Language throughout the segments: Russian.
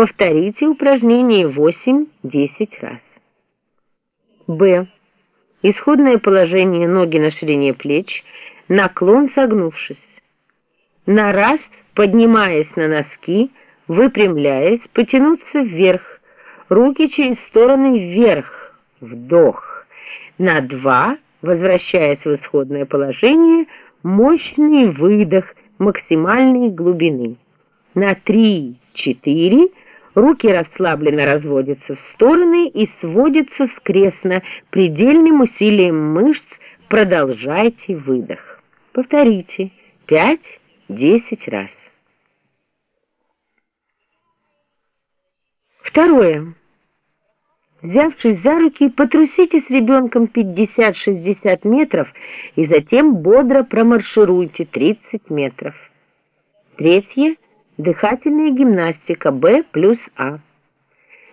Повторите упражнение 8-10 раз. Б. Исходное положение ноги на ширине плеч, наклон согнувшись. На раз, поднимаясь на носки, выпрямляясь, потянуться вверх, руки через стороны вверх, вдох. На два, возвращаясь в исходное положение, мощный выдох максимальной глубины. На три-четыре руки расслабленно разводятся в стороны и сводятся скрестно предельным усилием мышц. Продолжайте выдох. Повторите 5-10 раз. Второе. Взявшись за руки, потрусите с ребенком 50-60 метров и затем бодро промаршируйте 30 метров. Третье. Дыхательная гимнастика Б плюс А.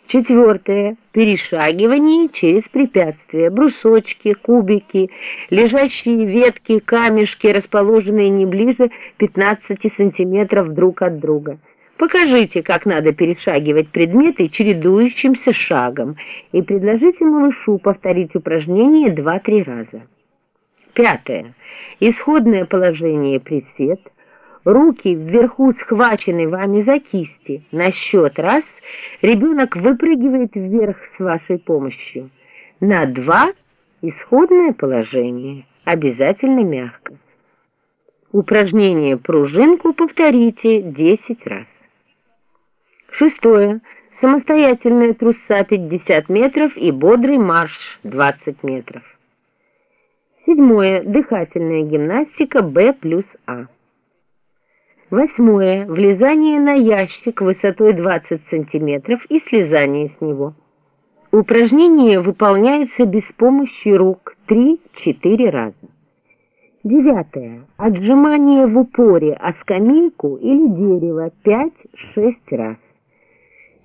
Четвертое. Перешагивание через препятствия, брусочки, кубики, лежащие ветки, камешки, расположенные не ближе 15 сантиметров друг от друга. Покажите, как надо перешагивать предметы чередующимся шагом и предложите малышу повторить упражнение 2-3 раза. Пятое. Исходное положение присед – руки вверху схвачены вами за кисти. На счет раз ребенок выпрыгивает вверх с вашей помощью. На два исходное положение, обязательно мягко. Упражнение пружинку повторите 10 раз. Шестое. Самостоятельная труса 50 метров и бодрый марш 20 метров. Седьмое. Дыхательная гимнастика Б плюс А. Восьмое. Влезание на ящик высотой 20 см и слезание с него. Упражнение выполняется без помощи рук 3-4 раза. Девятое. Отжимание в упоре о скамейку или дерево 5-6 раз.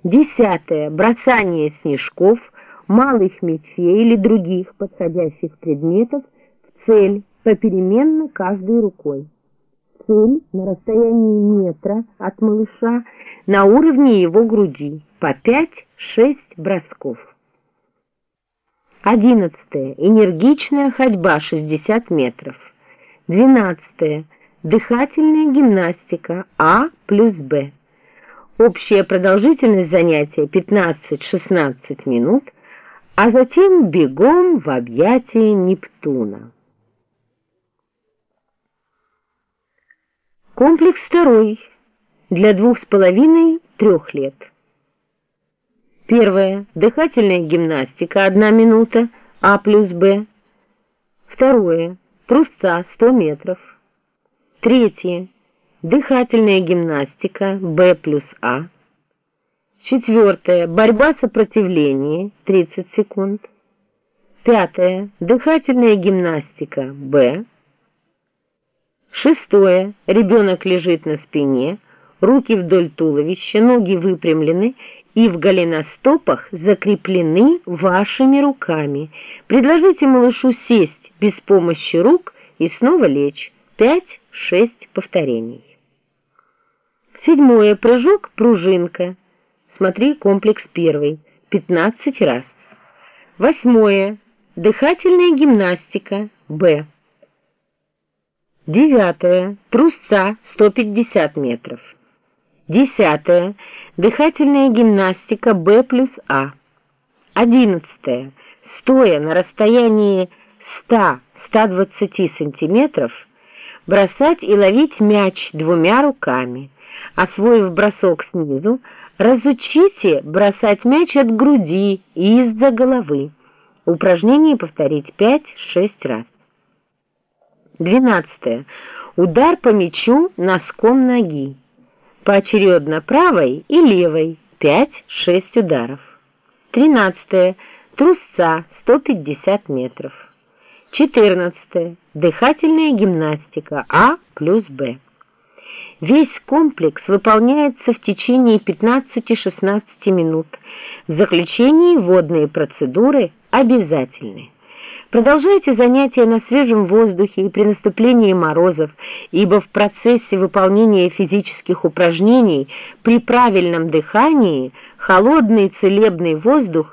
Десятое. Бросание снежков, малых мечей или других подходящих предметов в цель попеременно каждой рукой цель на расстоянии метра от малыша на уровне его груди по 5-6 бросков. 11. Энергичная ходьба 60 метров. 12. Дыхательная гимнастика А плюс Б. Общая продолжительность занятия 15-16 минут, а затем бегом в объятия Нептуна. Комплекс второй для двух с половиной-трех лет. Первое. Дыхательная гимнастика, одна минута, А плюс Б. Второе. Трусца, 100 метров. Третье. Дыхательная гимнастика, Б плюс А. Четвертое. Борьба сопротивления, 30 секунд. Пятое. Дыхательная гимнастика, Б. Шестое. Ребенок лежит на спине, руки вдоль туловища, ноги выпрямлены и в голеностопах закреплены вашими руками. Предложите малышу сесть без помощи рук и снова лечь. Пять-шесть повторений. Седьмое. Прыжок пружинка. Смотри комплекс первый. Пятнадцать раз. Восьмое. Дыхательная гимнастика. Б. Девятое. Трусца 150 метров. Десятое. Дыхательная гимнастика Б плюс А. Одиннадцатое. Стоя на расстоянии 100-120 сантиметров, бросать и ловить мяч двумя руками. Освоив бросок снизу, разучите бросать мяч от груди и из-за головы. Упражнение повторить 5-6 раз. Двенадцатое. Удар по мячу носком ноги. Поочередно правой и левой. Пять-шесть ударов. Тринадцатое. Трусца 150 метров. Четырнадцатое. Дыхательная гимнастика А плюс Б. Весь комплекс выполняется в течение 15-16 минут. В заключении водные процедуры обязательны. Продолжайте занятия на свежем воздухе и при наступлении морозов, ибо в процессе выполнения физических упражнений при правильном дыхании холодный целебный воздух